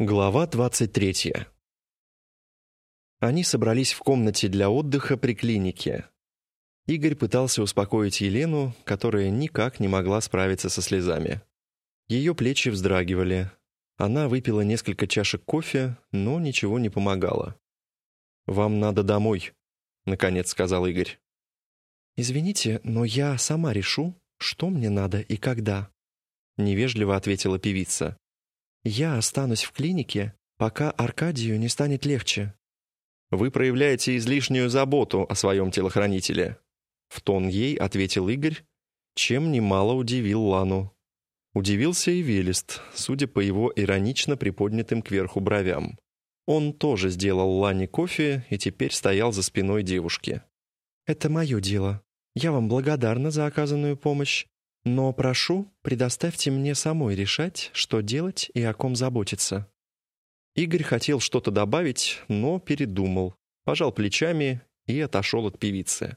Глава 23. Они собрались в комнате для отдыха при клинике. Игорь пытался успокоить Елену, которая никак не могла справиться со слезами. Ее плечи вздрагивали. Она выпила несколько чашек кофе, но ничего не помогало. «Вам надо домой», — наконец сказал Игорь. «Извините, но я сама решу, что мне надо и когда», — невежливо ответила певица. Я останусь в клинике, пока Аркадию не станет легче». «Вы проявляете излишнюю заботу о своем телохранителе», — в тон ей ответил Игорь, чем немало удивил Лану. Удивился и Велест, судя по его иронично приподнятым кверху бровям. Он тоже сделал Лане кофе и теперь стоял за спиной девушки. «Это мое дело. Я вам благодарна за оказанную помощь. Но прошу, предоставьте мне самой решать, что делать и о ком заботиться». Игорь хотел что-то добавить, но передумал, пожал плечами и отошел от певицы.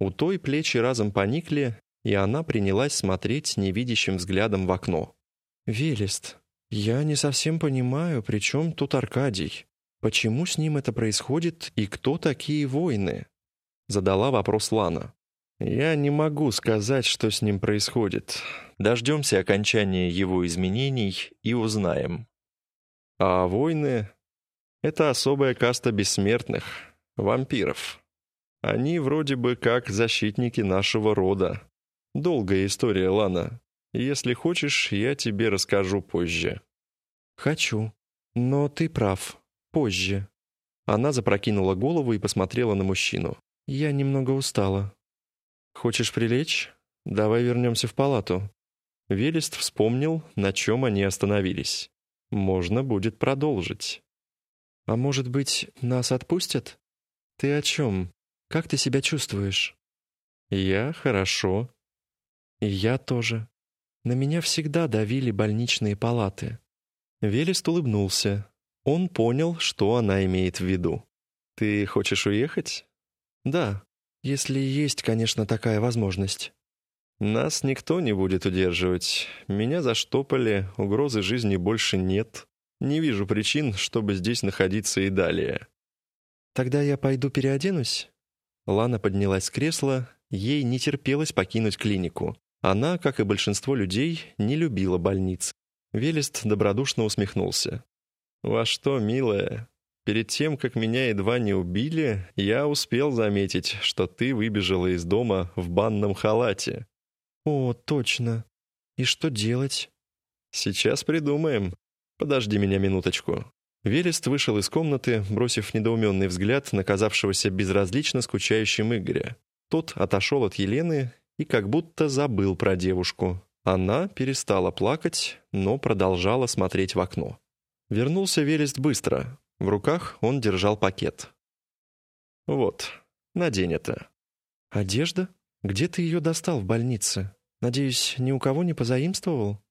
У той плечи разом поникли, и она принялась смотреть невидящим взглядом в окно. «Велест, я не совсем понимаю, при чем тут Аркадий? Почему с ним это происходит и кто такие воины?» Задала вопрос Лана. Я не могу сказать, что с ним происходит. Дождемся окончания его изменений и узнаем. А войны — это особая каста бессмертных, вампиров. Они вроде бы как защитники нашего рода. Долгая история, Лана. Если хочешь, я тебе расскажу позже. Хочу. Но ты прав. Позже. Она запрокинула голову и посмотрела на мужчину. Я немного устала. «Хочешь прилечь? Давай вернемся в палату». Велест вспомнил, на чем они остановились. Можно будет продолжить. «А может быть, нас отпустят? Ты о чем? Как ты себя чувствуешь?» «Я хорошо». «И я тоже. На меня всегда давили больничные палаты». Велест улыбнулся. Он понял, что она имеет в виду. «Ты хочешь уехать?» «Да. Если есть, конечно, такая возможность. Нас никто не будет удерживать. Меня заштопали, угрозы жизни больше нет. Не вижу причин, чтобы здесь находиться и далее. Тогда я пойду переоденусь. Лана поднялась с кресла, ей не терпелось покинуть клинику. Она, как и большинство людей, не любила больниц. Велест добродушно усмехнулся. «Во что, милая, Перед тем, как меня едва не убили, я успел заметить, что ты выбежала из дома в банном халате». «О, точно. И что делать?» «Сейчас придумаем. Подожди меня минуточку». Велест вышел из комнаты, бросив недоуменный взгляд на казавшегося безразлично скучающим Игоря. Тот отошел от Елены и как будто забыл про девушку. Она перестала плакать, но продолжала смотреть в окно. Вернулся Велест быстро, в руках он держал пакет. «Вот, надень это». «Одежда? Где ты ее достал в больнице? Надеюсь, ни у кого не позаимствовал?»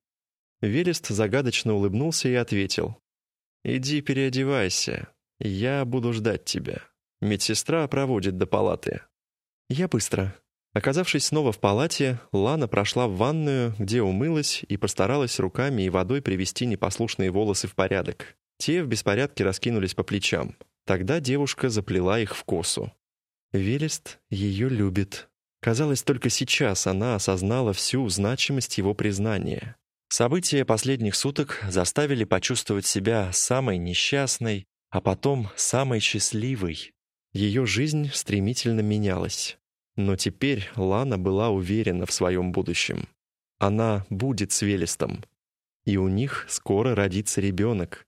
Велест загадочно улыбнулся и ответил. «Иди переодевайся. Я буду ждать тебя. Медсестра проводит до палаты». «Я быстро». Оказавшись снова в палате, Лана прошла в ванную, где умылась и постаралась руками и водой привести непослушные волосы в порядок. Те в беспорядке раскинулись по плечам. Тогда девушка заплела их в косу. Велест ее любит. Казалось, только сейчас она осознала всю значимость его признания. События последних суток заставили почувствовать себя самой несчастной, а потом самой счастливой. Ее жизнь стремительно менялась. Но теперь Лана была уверена в своем будущем. Она будет с Велестом. И у них скоро родится ребенок,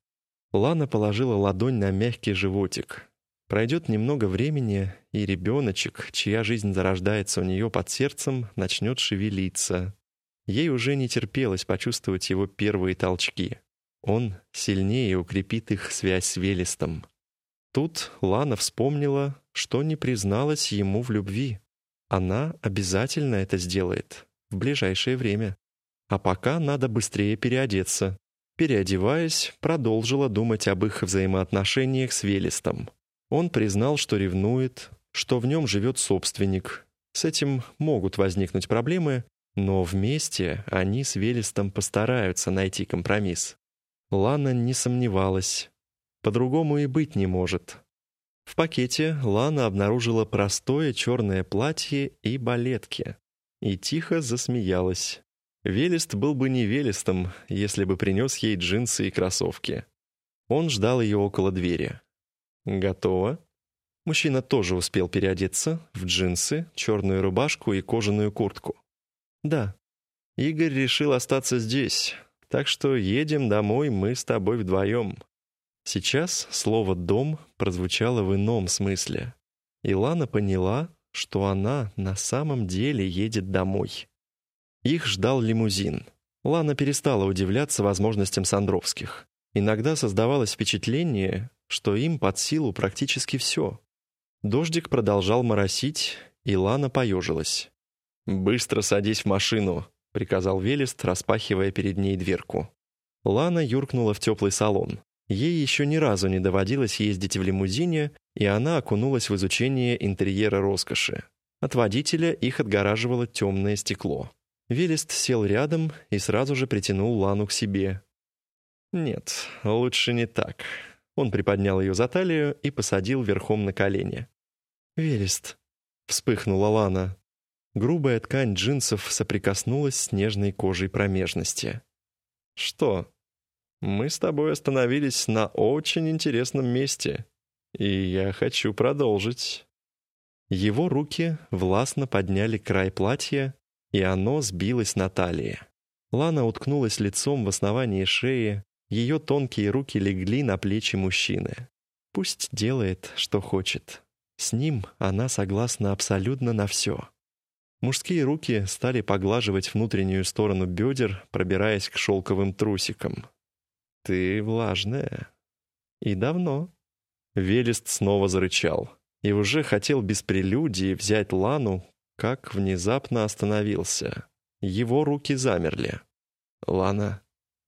Лана положила ладонь на мягкий животик. Пройдет немного времени, и ребеночек, чья жизнь зарождается у нее под сердцем, начнет шевелиться. Ей уже не терпелось почувствовать его первые толчки. Он сильнее укрепит их связь с Велестом. Тут Лана вспомнила, что не призналась ему в любви. Она обязательно это сделает в ближайшее время. А пока надо быстрее переодеться. Переодеваясь, продолжила думать об их взаимоотношениях с Велестом. Он признал, что ревнует, что в нем живет собственник. С этим могут возникнуть проблемы, но вместе они с Велестом постараются найти компромисс. Лана не сомневалась. По-другому и быть не может. В пакете Лана обнаружила простое черное платье и балетки. И тихо засмеялась. Велест был бы не Велестом, если бы принес ей джинсы и кроссовки. Он ждал ее около двери. «Готово?» Мужчина тоже успел переодеться в джинсы, черную рубашку и кожаную куртку. «Да». Игорь решил остаться здесь, так что едем домой мы с тобой вдвоем. Сейчас слово «дом» прозвучало в ином смысле. И Лана поняла, что она на самом деле едет домой. Их ждал лимузин. Лана перестала удивляться возможностям Сандровских. Иногда создавалось впечатление, что им под силу практически все. Дождик продолжал моросить, и Лана поежилась. «Быстро садись в машину», — приказал Велест, распахивая перед ней дверку. Лана юркнула в теплый салон. Ей еще ни разу не доводилось ездить в лимузине, и она окунулась в изучение интерьера роскоши. От водителя их отгораживало темное стекло. Велест сел рядом и сразу же притянул Лану к себе. «Нет, лучше не так». Он приподнял ее за талию и посадил верхом на колени. «Велест», — вспыхнула Лана. Грубая ткань джинсов соприкоснулась с нежной кожей промежности. «Что?» Мы с тобой остановились на очень интересном месте, и я хочу продолжить». Его руки властно подняли край платья, и оно сбилось на талии. Лана уткнулась лицом в основании шеи, ее тонкие руки легли на плечи мужчины. Пусть делает, что хочет. С ним она согласна абсолютно на все. Мужские руки стали поглаживать внутреннюю сторону бедер, пробираясь к шелковым трусикам. «Ты влажная. И давно». Велест снова зарычал и уже хотел без прелюдии взять Лану, как внезапно остановился. Его руки замерли. «Лана...»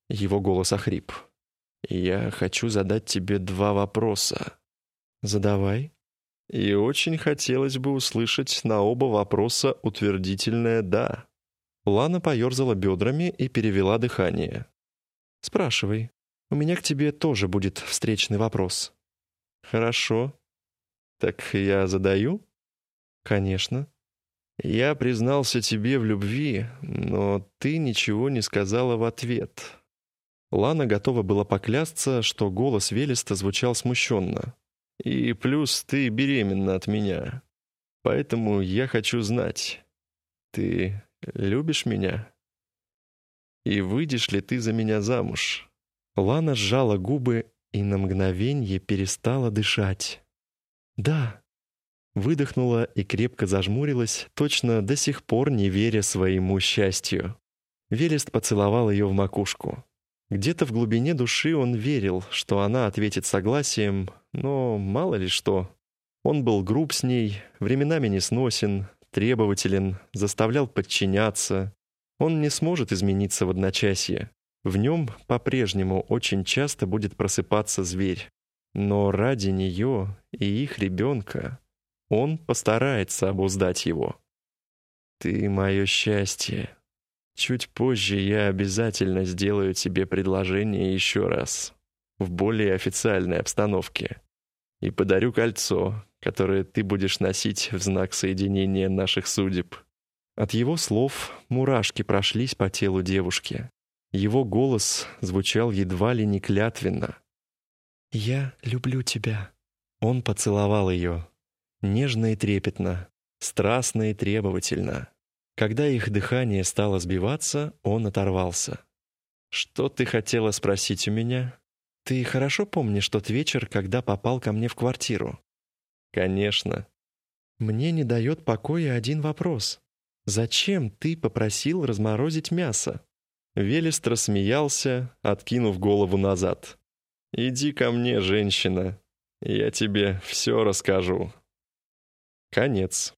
Его голос охрип. «Я хочу задать тебе два вопроса». «Задавай». И очень хотелось бы услышать на оба вопроса утвердительное «да». Лана поерзала бедрами и перевела дыхание. «Спрашивай». У меня к тебе тоже будет встречный вопрос». «Хорошо. Так я задаю?» «Конечно». «Я признался тебе в любви, но ты ничего не сказала в ответ». Лана готова была поклясться, что голос Велеста звучал смущенно. «И плюс ты беременна от меня. Поэтому я хочу знать, ты любишь меня? И выйдешь ли ты за меня замуж?» Лана сжала губы и на мгновение перестала дышать. «Да». Выдохнула и крепко зажмурилась, точно до сих пор не веря своему счастью. Велест поцеловал ее в макушку. Где-то в глубине души он верил, что она ответит согласием, но мало ли что. Он был груб с ней, временами несносен, требователен, заставлял подчиняться. Он не сможет измениться в одночасье. В нем по-прежнему очень часто будет просыпаться зверь. Но ради нее и их ребенка он постарается обуздать его. «Ты мое счастье. Чуть позже я обязательно сделаю тебе предложение еще раз, в более официальной обстановке, и подарю кольцо, которое ты будешь носить в знак соединения наших судеб». От его слов мурашки прошлись по телу девушки. Его голос звучал едва ли не клятвенно. «Я люблю тебя». Он поцеловал ее. Нежно и трепетно, страстно и требовательно. Когда их дыхание стало сбиваться, он оторвался. «Что ты хотела спросить у меня?» «Ты хорошо помнишь тот вечер, когда попал ко мне в квартиру?» «Конечно». «Мне не дает покоя один вопрос. Зачем ты попросил разморозить мясо?» Велест рассмеялся, откинув голову назад. «Иди ко мне, женщина, я тебе все расскажу». Конец.